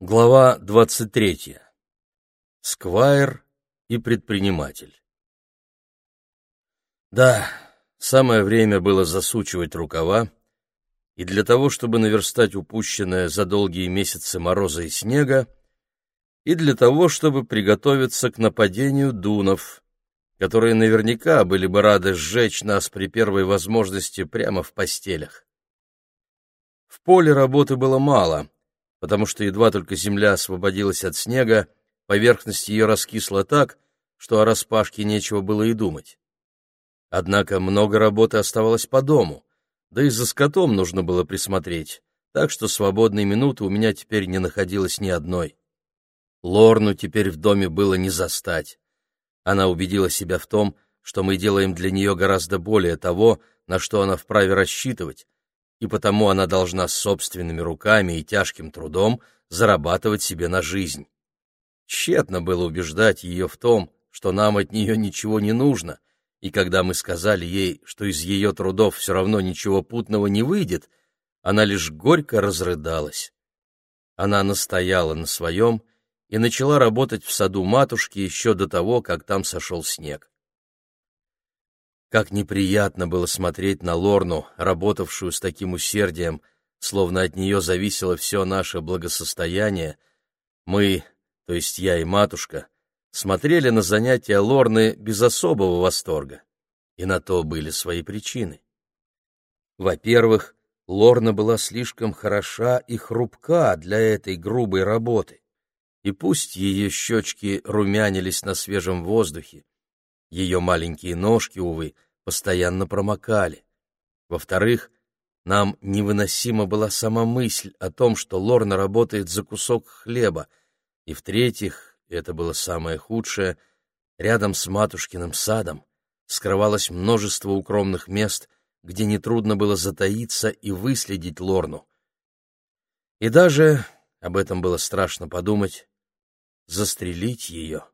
Глава 23. Сквайр и предприниматель. Да, самое время было засучивать рукава, и для того, чтобы наверстать упущенное за долгие месяцы мороза и снега, и для того, чтобы приготовиться к нападению дунов, которые наверняка были бы рады сжечь нас при первой возможности прямо в постелях. В поле работы было мало — потому что едва только земля освободилась от снега, поверхность ее раскисла так, что о распашке нечего было и думать. Однако много работы оставалось по дому, да и за скотом нужно было присмотреть, так что свободной минуты у меня теперь не находилось ни одной. Лорну теперь в доме было не застать. Она убедила себя в том, что мы делаем для нее гораздо более того, на что она вправе рассчитывать, и потому она должна собственными руками и тяжким трудом зарабатывать себе на жизнь. Тщетно было убеждать ее в том, что нам от нее ничего не нужно, и когда мы сказали ей, что из ее трудов все равно ничего путного не выйдет, она лишь горько разрыдалась. Она настояла на своем и начала работать в саду матушки еще до того, как там сошел снег. Как неприятно было смотреть на Лорну, работавшую с таким усердием, словно от нее зависело все наше благосостояние. Мы, то есть я и матушка, смотрели на занятия Лорны без особого восторга, и на то были свои причины. Во-первых, Лорна была слишком хороша и хрупка для этой грубой работы, и пусть ее щечки румянились на свежем воздухе, ее маленькие ножки, увы, постоянно промокали. Во-вторых, нам невыносима была сама мысль о том, что Лорна работает за кусок хлеба. И в-третьих, это было самое худшее, рядом с матушкиным садом скрывалось множество укромных мест, где нетрудно было затаиться и выследить Лорну. И даже, об этом было страшно подумать, застрелить ее.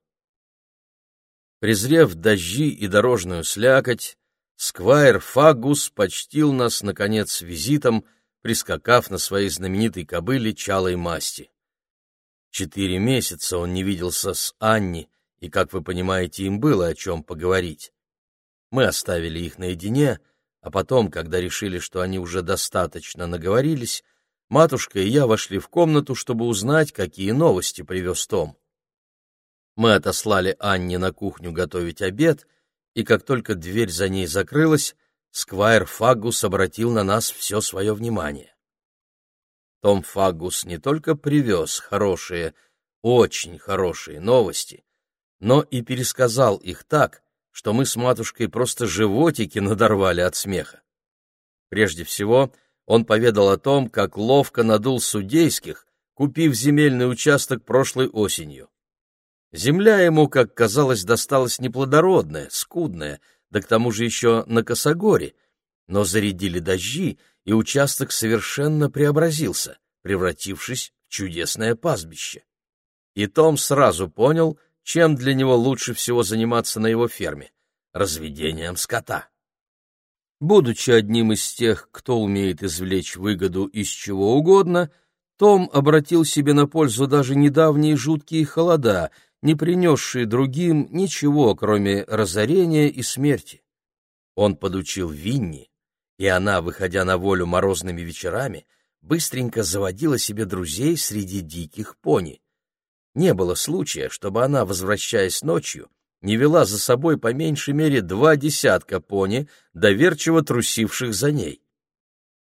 Презрев дожди и дорожную слякоть, Сквайр Фагус почтил нас, наконец, визитом, прискакав на своей знаменитой кобыле чалой масти. Четыре месяца он не виделся с Анни, и, как вы понимаете, им было о чем поговорить. Мы оставили их наедине, а потом, когда решили, что они уже достаточно наговорились, матушка и я вошли в комнату, чтобы узнать, какие новости привез Том. Мы отослали Анне на кухню готовить обед, и как только дверь за ней закрылась, Сквайр Фагус обратил на нас все свое внимание. Том Фагус не только привез хорошие, очень хорошие новости, но и пересказал их так, что мы с матушкой просто животики надорвали от смеха. Прежде всего, он поведал о том, как ловко надул судейских, купив земельный участок прошлой осенью. Земля ему, как казалось, досталась неплодородная, скудная, да к тому же еще на косогоре, но зарядили дожди, и участок совершенно преобразился, превратившись в чудесное пастбище. И Том сразу понял, чем для него лучше всего заниматься на его ферме — разведением скота. Будучи одним из тех, кто умеет извлечь выгоду из чего угодно, том обратил себе на пользу даже недавние жуткие холода — не принесшие другим ничего, кроме разорения и смерти. Он подучил Винни, и она, выходя на волю морозными вечерами, быстренько заводила себе друзей среди диких пони. Не было случая, чтобы она, возвращаясь ночью, не вела за собой по меньшей мере два десятка пони, доверчиво трусивших за ней.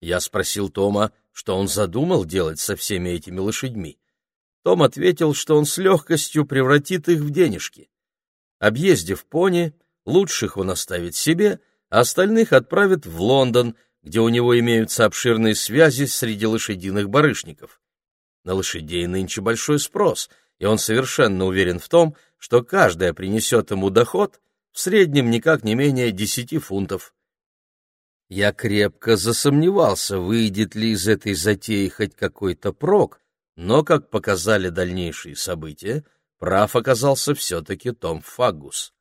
Я спросил Тома, что он задумал делать со всеми этими лошадьми. Том ответил, что он с легкостью превратит их в денежки. Объездив пони, лучших он оставит себе, а остальных отправит в Лондон, где у него имеются обширные связи среди лошадиных барышников. На лошадей нынче большой спрос, и он совершенно уверен в том, что каждая принесет ему доход в среднем никак не менее десяти фунтов. Я крепко засомневался, выйдет ли из этой затеи хоть какой-то прок, но, как показали дальнейшие события, прав оказался все-таки Том Фагус.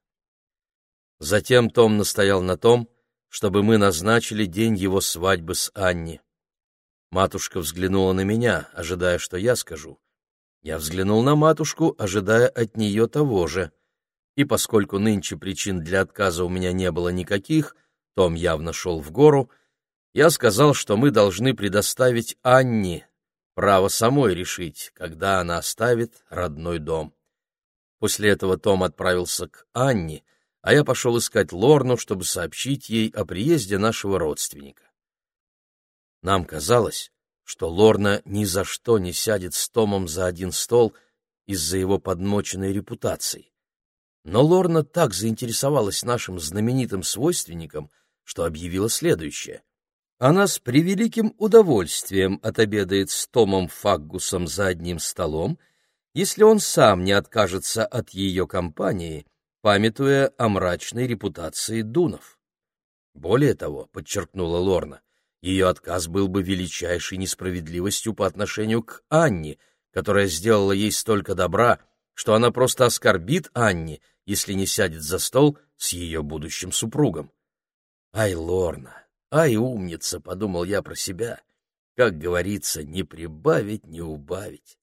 Затем Том настоял на том, чтобы мы назначили день его свадьбы с Анни. Матушка взглянула на меня, ожидая, что я скажу, Я взглянул на матушку, ожидая от нее того же. И поскольку нынче причин для отказа у меня не было никаких, Том явно шел в гору, я сказал, что мы должны предоставить Анне право самой решить, когда она оставит родной дом. После этого Том отправился к Анне, а я пошел искать Лорну, чтобы сообщить ей о приезде нашего родственника. Нам казалось, что Лорна ни за что не сядет с Томом за один стол из-за его подмоченной репутации. Но Лорна так заинтересовалась нашим знаменитым свойственником, что объявила следующее. Она с превеликим удовольствием отобедает с Томом Фаггусом за одним столом, если он сам не откажется от ее компании, памятуя о мрачной репутации Дунов. Более того, подчеркнула Лорна, ее отказ был бы величайшей несправедливостью по отношению к Анне, которая сделала ей столько добра, что она просто оскорбит Анне, если не сядет за стол с ее будущим супругом. Ай, Лорна, ай, умница, подумал я про себя. Как говорится, не прибавить, не убавить.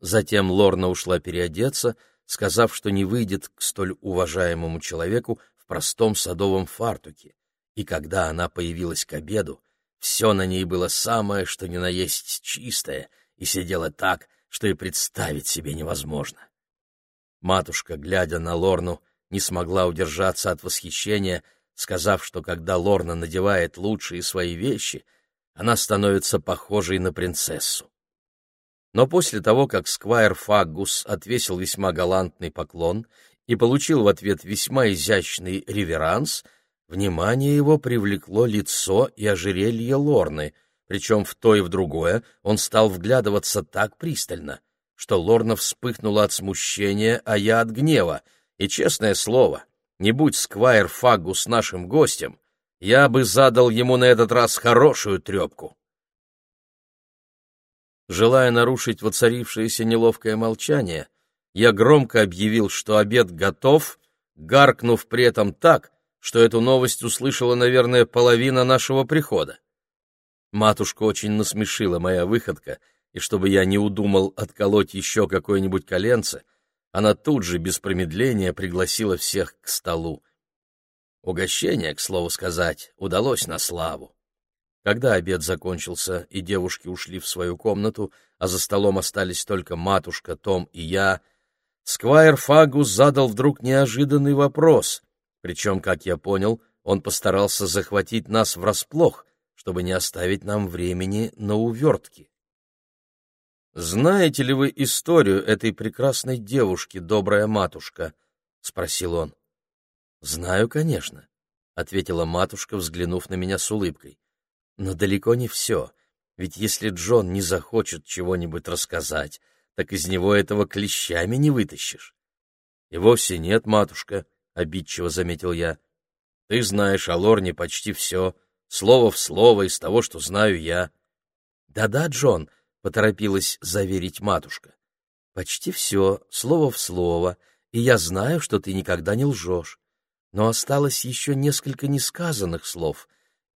Затем Лорна ушла переодеться, сказав, что не выйдет к столь уважаемому человеку в простом садовом фартуке и когда она появилась к обеду, все на ней было самое, что ни на есть чистое, и сидела так, что и представить себе невозможно. Матушка, глядя на Лорну, не смогла удержаться от восхищения, сказав, что когда Лорна надевает лучшие свои вещи, она становится похожей на принцессу. Но после того, как Сквайр Фаггус отвесил весьма галантный поклон и получил в ответ весьма изящный реверанс — Внимание его привлекло лицо и ожерелье Лорны, причем в то и в другое он стал вглядываться так пристально, что Лорна вспыхнула от смущения, а я от гнева, и, честное слово, не будь Сквайр Фагу с нашим гостем, я бы задал ему на этот раз хорошую трепку. Желая нарушить воцарившееся неловкое молчание, я громко объявил, что обед готов, гаркнув при этом так, что эту новость услышала, наверное, половина нашего прихода. Матушка очень насмешила моя выходка, и чтобы я не удумал отколоть еще какое-нибудь коленце, она тут же, без промедления, пригласила всех к столу. Угощение, к слову сказать, удалось на славу. Когда обед закончился и девушки ушли в свою комнату, а за столом остались только матушка, Том и я, Сквайр Фагус задал вдруг неожиданный вопрос, причем, как я понял, он постарался захватить нас врасплох, чтобы не оставить нам времени на увертки. «Знаете ли вы историю этой прекрасной девушки, добрая матушка?» — спросил он. «Знаю, конечно», — ответила матушка, взглянув на меня с улыбкой. «Но далеко не все, ведь если Джон не захочет чего-нибудь рассказать, так из него этого клещами не вытащишь». «И вовсе нет, матушка», обидчиво заметил я. Ты знаешь о Лорне почти все, слово в слово из того, что знаю я. Да-да, Джон, поторопилась заверить матушка. Почти все, слово в слово, и я знаю, что ты никогда не лжешь. Но осталось еще несколько несказанных слов,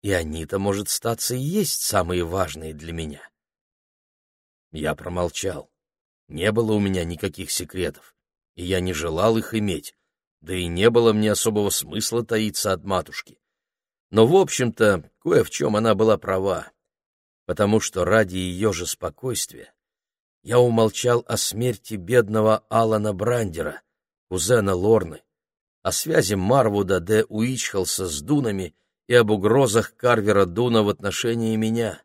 и они-то, может, статься и есть самые важные для меня. Я промолчал. Не было у меня никаких секретов, и я не желал их иметь, да и не было мне особого смысла таиться от матушки. Но, в общем-то, кое в чем она была права, потому что ради ее же спокойствия я умолчал о смерти бедного Алана Брандера, кузена Лорны, о связи Марвуда де Уичхалса с Дунами и об угрозах Карвера Дуна в отношении меня.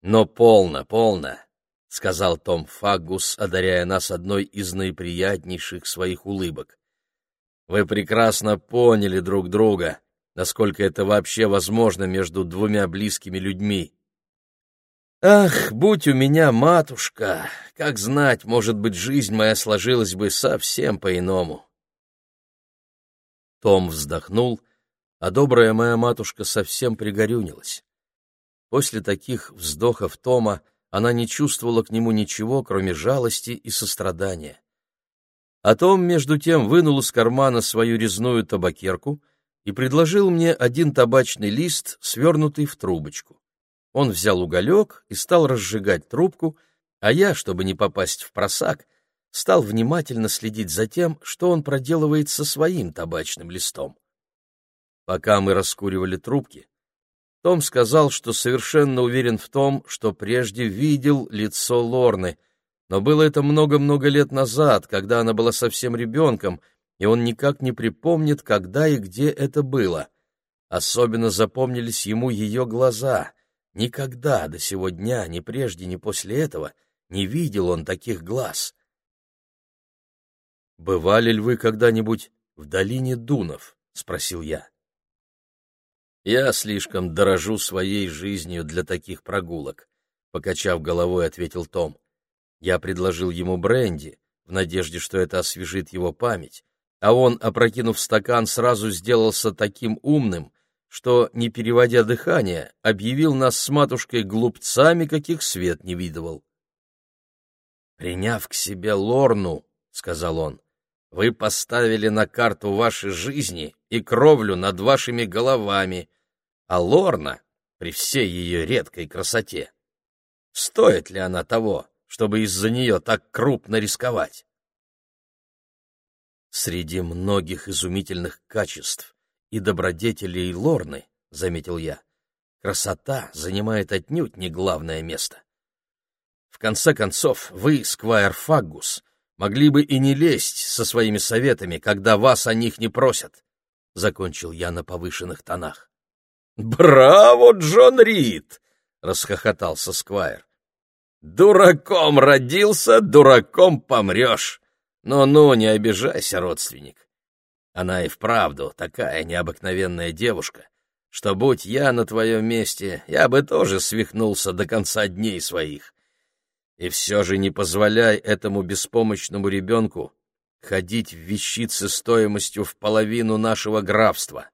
Но полно, полно. — сказал Том Фагус, одаряя нас одной из наиприятнейших своих улыбок. «Вы прекрасно поняли друг друга, насколько это вообще возможно между двумя близкими людьми. Ах, будь у меня матушка, как знать, может быть, жизнь моя сложилась бы совсем по-иному». Том вздохнул, а добрая моя матушка совсем пригорюнилась. После таких вздохов Тома она не чувствовала к нему ничего, кроме жалости и сострадания. А Том, между тем, вынул из кармана свою резную табакерку и предложил мне один табачный лист, свернутый в трубочку. Он взял уголек и стал разжигать трубку, А я, чтобы не попасть в просак, стал внимательно следить за тем, что он проделывает со своим табачным листом. Пока мы раскуривали трубки, том сказал, что совершенно уверен в том, что прежде видел лицо Лорны, но было это много-много лет назад, когда она была совсем ребенком, и он никак не припомнит, когда и где это было. Особенно запомнились ему ее глаза. Никогда до сего дня, ни прежде, ни после этого, не видел он таких глаз. «Бывали ли вы когда-нибудь в долине Дунов?» — спросил я. «Я слишком дорожу своей жизнью для таких прогулок», — покачав головой, ответил Том. Я предложил ему бренди, в надежде, что это освежит его память, а он, опрокинув стакан, сразу сделался таким умным, что, не переводя дыхание, объявил нас с матушкой глупцами, каких свет не видывал. «Приняв к себе Лорну, — сказал он, — вы поставили на карту вашей жизни и кровлю над вашими головами, а Лорна, при всей ее редкой красоте, стоит ли она того, чтобы из-за нее так крупно рисковать? Среди многих изумительных качеств и добродетелей Лорны, — заметил я, — красота занимает отнюдь не главное место. В конце концов, вы, Сквайр Фаггус, могли бы и не лезть со своими советами, когда вас о них не просят, — закончил я на повышенных тонах. «Браво, Джон Рид!» — расхохотался Сквайр. «Дураком родился, дураком помрешь. Ну-ну, не обижайся, родственник. Она и вправду такая необыкновенная девушка, что, будь я на твоем месте, я бы тоже свихнулся до конца дней своих. И все же не позволяй этому беспомощному ребенку ходить в вещицы стоимостью в половину нашего графства.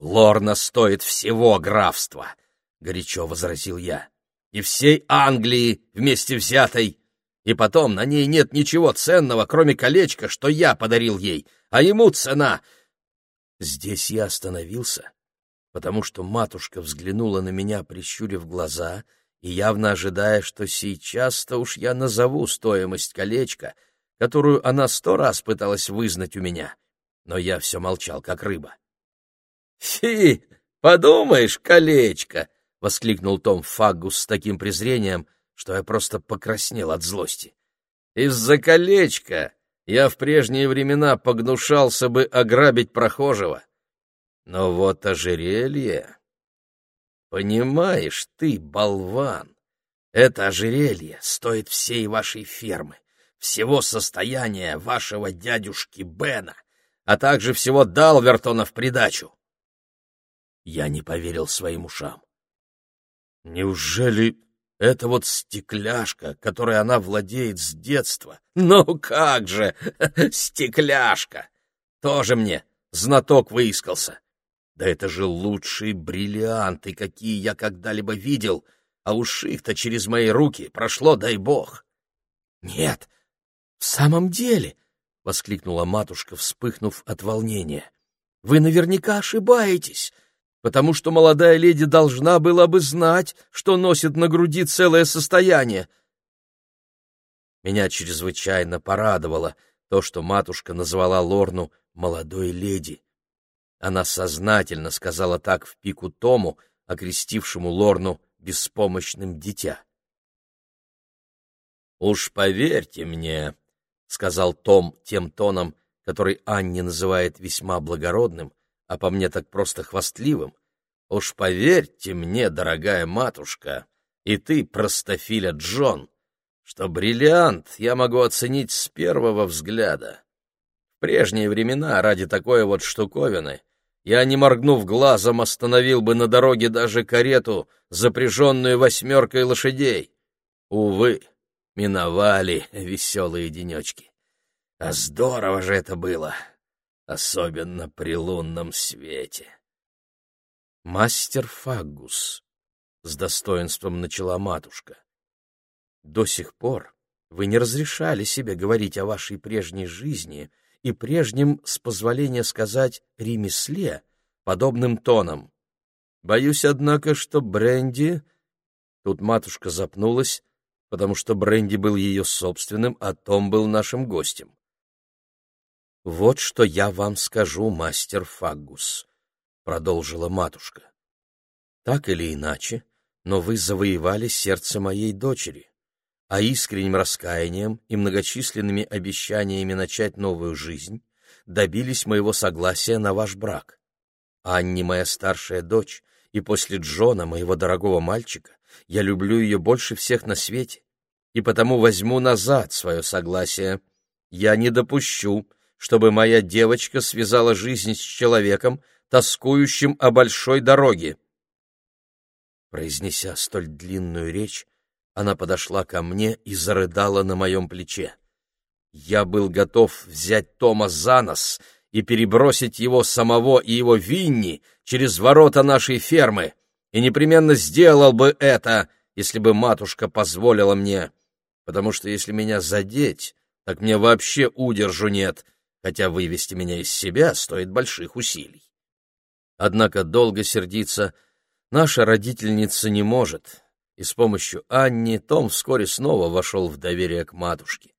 Лорна стоит всего графства, — горячо возразил я, — и всей Англии вместе взятой. И потом на ней нет ничего ценного, кроме колечка, что я подарил ей, а ему цена. Здесь я остановился, потому что матушка взглянула на меня, прищурив глаза, и явно ожидая, что сейчас-то уж я назову стоимость колечка, которую она сто раз пыталась вызнать у меня. Но я все молчал, как рыба. «Фи, подумаешь, колечко!» — воскликнул Том Фаггус с таким презрением, что я просто покраснел от злости. «Из-за колечка я в прежние времена погнушался бы ограбить прохожего. Но вот ожерелье... Понимаешь ты, болван, это ожерелье стоит всей вашей фермы, всего состояния вашего дядюшки Бена, а также всего Далвертона в придачу. Я не поверил своим ушам. Неужели это вот стекляшка, которой она владеет с детства? Ну как же, стекляшка! Тоже мне знаток выискался. Да это же лучшие бриллианты, какие я когда-либо видел, а уж их-то через мои руки прошло, дай бог. Нет, в самом деле, — воскликнула матушка, вспыхнув от волнения, — вы наверняка ошибаетесь потому что молодая леди должна была бы знать, что носит на груди целое состояние. Меня чрезвычайно порадовало то, что матушка назвала Лорну «молодой леди». Она сознательно сказала так в пику Тому, окрестившему Лорну беспомощным дитя. «Уж поверьте мне», — сказал Том тем тоном, который Анни называет весьма благородным, а по мне так просто хвастливым. Уж поверьте мне, дорогая матушка, и ты, простофиля Джон, что бриллиант я могу оценить с первого взгляда. В прежние времена ради такой вот штуковины я, не моргнув глазом, остановил бы на дороге даже карету, запряженную восьмеркой лошадей. Увы, миновали веселые денечки. А здорово же это было! Особенно при лунном свете. «Мастер Фагус», — с достоинством начала матушка, — «до сих пор вы не разрешали себе говорить о вашей прежней жизни и прежнем, с позволения сказать, ремесле, подобным тоном. Боюсь, однако, что Бренди...» Тут матушка запнулась, потому что бренди был ее собственным, а Том был нашим гостем. «Вот что я вам скажу, мастер Фаггус», — продолжила матушка. «Так или иначе, но вы завоевали сердце моей дочери, а искренним раскаянием и многочисленными обещаниями начать новую жизнь добились моего согласия на ваш брак. Анни моя старшая дочь, и после Джона, моего дорогого мальчика, я люблю ее больше всех на свете, и потому возьму назад свое согласие. Я не допущу, чтобы моя девочка связала жизнь с человеком, тоскующим о большой дороге. Произнеся столь длинную речь, она подошла ко мне и зарыдала на моем плече. Я был готов взять Тома за нос и перебросить его самого и его Винни через ворота нашей фермы, и непременно сделал бы это, если бы матушка позволила мне, потому что если меня задеть, так мне вообще удержу нет, хотя вывести меня из себя стоит больших усилий. Однако долго сердиться наша родительница не может, и с помощью Анни Том вскоре снова вошел в доверие к матушке.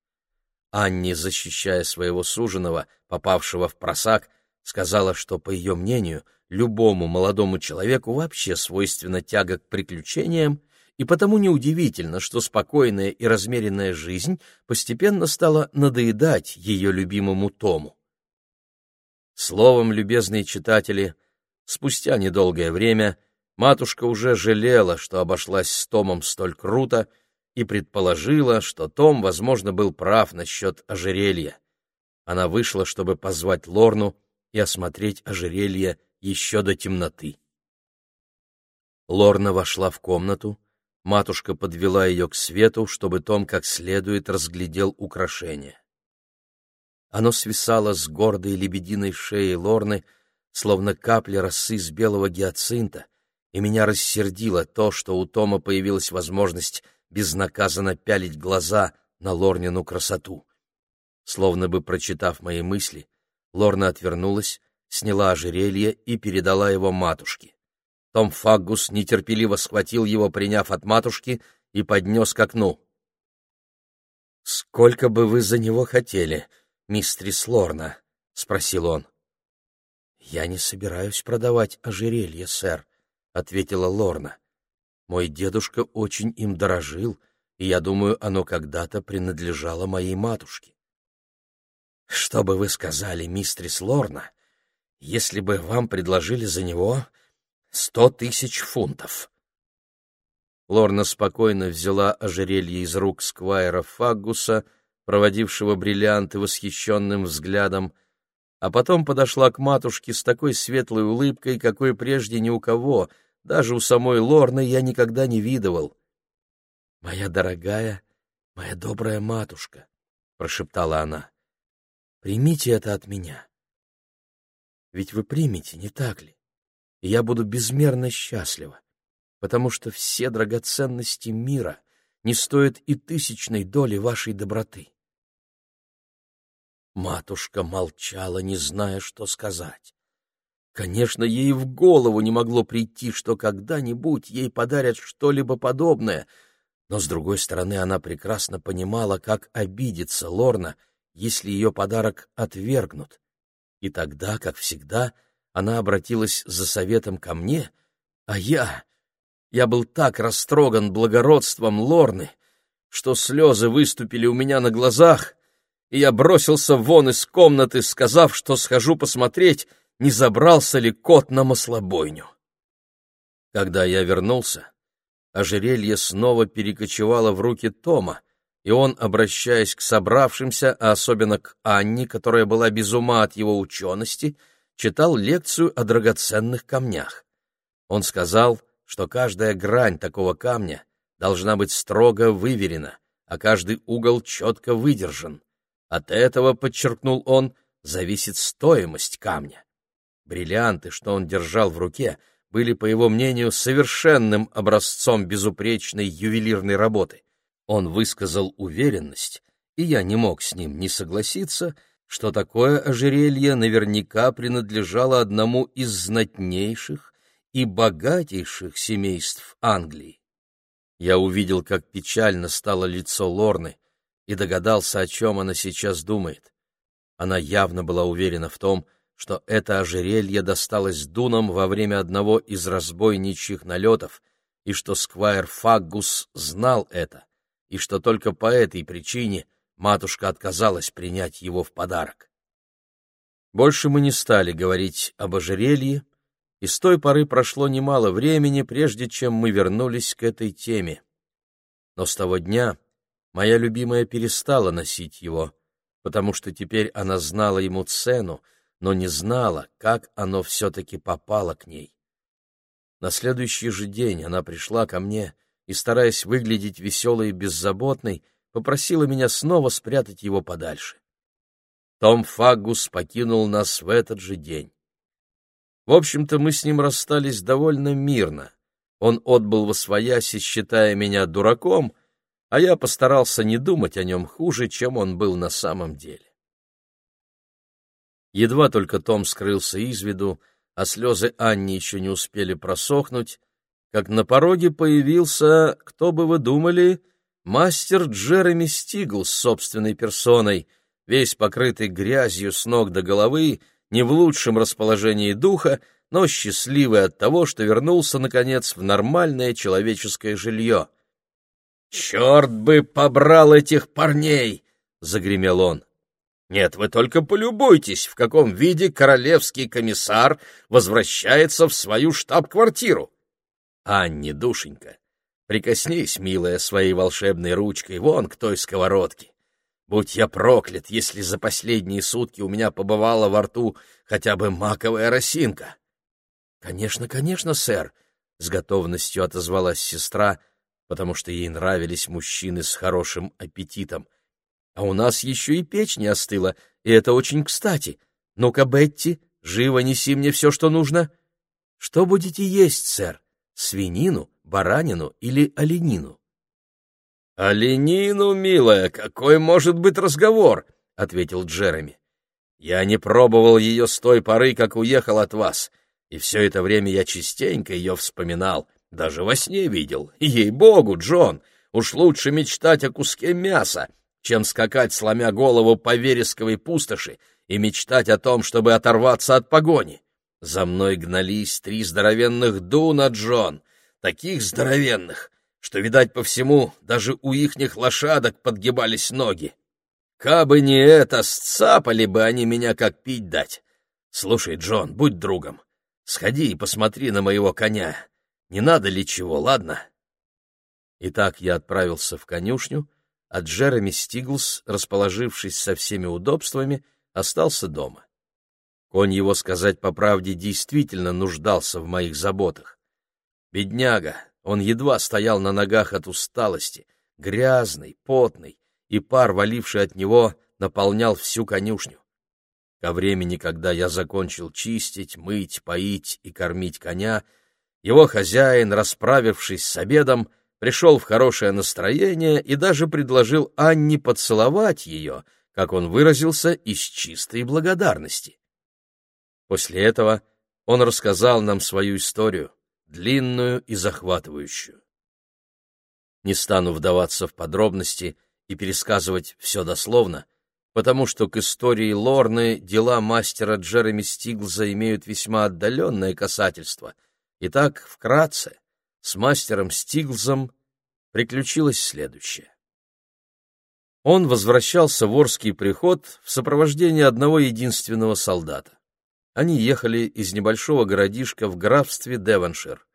Анни, защищая своего суженого, попавшего в просак, сказала, что, по ее мнению, любому молодому человеку вообще свойственна тяга к приключениям, и потому неудивительно, что спокойная и размеренная жизнь постепенно стала надоедать ее любимому Тому. Словом, любезные читатели, спустя недолгое время матушка уже жалела, что обошлась с Томом столь круто, и предположила, что Том, возможно, был прав насчет ожерелья. Она вышла, чтобы позвать Лорну и осмотреть ожерелье еще до темноты. Лорна вошла в комнату, матушка подвела ее к свету, чтобы Том как следует разглядел украшение. Оно свисало с гордой лебединой шеи Лорны, словно капли росы с белого гиацинта, и меня рассердило то, что у Тома появилась возможность безнаказанно пялить глаза на Лорнину красоту. Словно бы прочитав мои мысли, Лорна отвернулась, сняла ожерелье и передала его матушке. Том Фаггус нетерпеливо схватил его, приняв от матушки, и поднес к окну. — Сколько бы вы за него хотели, мистрис Лорна? — спросил он. — Я не собираюсь продавать ожерелье, сэр, — ответила Лорна. Мой дедушка очень им дорожил, и я думаю, оно когда-то принадлежало моей матушке. Что бы вы сказали, мистрис Лорна, если бы вам предложили за него сто тысяч фунтов? Лорна спокойно взяла ожерелье из рук сквайра Фаггуса, проводившего бриллианты восхищенным взглядом, а потом подошла к матушке с такой светлой улыбкой, какой прежде ни у кого — даже у самой Лорны я никогда не видывал. — Моя дорогая, моя добрая матушка, — прошептала она, — примите это от меня. Ведь вы примете, не так ли? И я буду безмерно счастлива, потому что все драгоценности мира не стоят и тысячной доли вашей доброты. Матушка молчала, не зная, что сказать. Конечно, ей в голову не могло прийти, что когда-нибудь ей подарят что-либо подобное, но, с другой стороны, она прекрасно понимала, как обидится Лорна, если ее подарок отвергнут. И тогда, как всегда, она обратилась за советом ко мне, а я... Я был так растроган благородством Лорны, что слезы выступили у меня на глазах, и я бросился вон из комнаты, сказав, что схожу посмотреть, не забрался ли кот на маслобойню. Когда я вернулся, ожерелье снова перекочевало в руки Тома, и он, обращаясь к собравшимся, а особенно к Анне, которая была без ума от его учености, читал лекцию о драгоценных камнях. Он сказал, что каждая грань такого камня должна быть строго выверена, а каждый угол четко выдержан. От этого, подчеркнул он, зависит стоимость камня. Бриллианты, что он держал в руке, были, по его мнению, совершенным образцом безупречной ювелирной работы. Он высказал уверенность, и я не мог с ним не согласиться, что такое ожерелье наверняка принадлежало одному из знатнейших и богатейших семейств Англии. Я увидел, как печально стало лицо Лорны, и догадался, о чем она сейчас думает. Она явно была уверена в том, что это ожерелье досталось Дунам во время одного из разбойничьих налетов, и что Сквайр Фаггус знал это, и что только по этой причине матушка отказалась принять его в подарок. Больше мы не стали говорить об ожерелье, и с той поры прошло немало времени, прежде чем мы вернулись к этой теме. Но с того дня моя любимая перестала носить его, потому что теперь она знала ему цену, но не знала, как оно все-таки попало к ней. На следующий же день она пришла ко мне и, стараясь выглядеть веселой и беззаботной, попросила меня снова спрятать его подальше. Том Фагус покинул нас в этот же день. В общем-то, мы с ним расстались довольно мирно. Он отбыл во свояси, считая меня дураком, а я постарался не думать о нем хуже, чем он был на самом деле. Едва только Том скрылся из виду, а слезы Анни еще не успели просохнуть, как на пороге появился, кто бы вы думали, мастер Джереми Стигл с собственной персоной, весь покрытый грязью с ног до головы, не в лучшем расположении духа, но счастливый от того, что вернулся, наконец, в нормальное человеческое жилье. «Черт бы побрал этих парней!» — загремел он. Нет, вы только полюбуйтесь, в каком виде королевский комиссар возвращается в свою штаб-квартиру. Анне, душенька, прикоснись, милая, своей волшебной ручкой вон к той сковородке. Будь я проклят, если за последние сутки у меня побывала во рту хотя бы маковая росинка. — Конечно, конечно, сэр, — с готовностью отозвалась сестра, потому что ей нравились мужчины с хорошим аппетитом — а у нас еще и печь не остыла, и это очень кстати. Ну-ка, Бетти, живо неси мне все, что нужно. Что будете есть, сэр? Свинину, баранину или оленину? «Оленину, милая, какой может быть разговор?» — ответил Джереми. «Я не пробовал ее с той поры, как уехал от вас, и все это время я частенько ее вспоминал, даже во сне видел. Ей-богу, Джон, уж лучше мечтать о куске мяса, чем скакать, сломя голову по вересковой пустоши и мечтать о том, чтобы оторваться от погони. За мной гнались три здоровенных дуна, Джон, таких здоровенных, что, видать, по всему, даже у ихних лошадок подгибались ноги. Кабы не это, сцапали бы они меня, как пить дать. Слушай, Джон, будь другом, сходи и посмотри на моего коня. Не надо ли чего, ладно? Итак, я отправился в конюшню, а Джереми Стиглс, расположившись со всеми удобствами, остался дома. Конь его, сказать по правде, действительно нуждался в моих заботах. Бедняга, он едва стоял на ногах от усталости, грязный, потный, и пар, валивший от него, наполнял всю конюшню. Ко времени, когда я закончил чистить, мыть, поить и кормить коня, его хозяин, расправившись с обедом, пришел в хорошее настроение и даже предложил Анне поцеловать ее, как он выразился, из чистой благодарности. После этого он рассказал нам свою историю, длинную и захватывающую. Не стану вдаваться в подробности и пересказывать все дословно, потому что к истории Лорны дела мастера Джереми Стиглза имеют весьма отдаленное касательство. Итак, вкратце, с мастером Стиглзом приключилось следующее. Он возвращался в Орский приход в сопровождении одного единственного солдата. Они ехали из небольшого городишка в графстве Девоншир.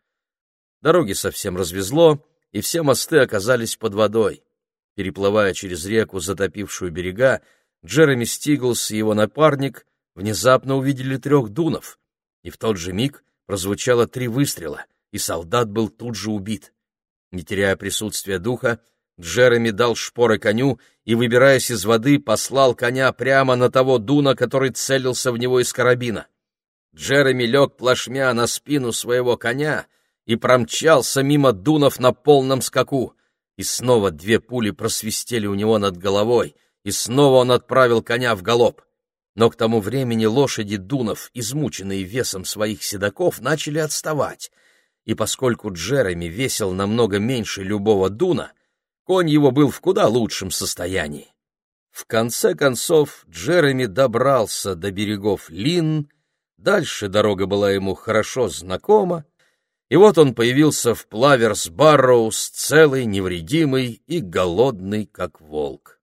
Дороги совсем развезло, и все мосты оказались под водой. Переплывая через реку, затопившую берега, Джереми Стиглс и его напарник внезапно увидели трех дунов, и в тот же миг прозвучало три выстрела, и солдат был тут же убит. Не теряя присутствия духа, Джереми дал шпоры коню и, выбираясь из воды, послал коня прямо на того дуна, который целился в него из карабина. Джереми лег плашмя на спину своего коня и промчался мимо дунов на полном скаку. И снова две пули просвистели у него над головой, и снова он отправил коня в галоп. Но к тому времени лошади дунов, измученные весом своих седаков, начали отставать — и поскольку Джереми весил намного меньше любого дуна, конь его был в куда лучшем состоянии. В конце концов Джереми добрался до берегов Лин, дальше дорога была ему хорошо знакома, и вот он появился в Плаверс-Барроуз целый, невредимый и голодный, как волк.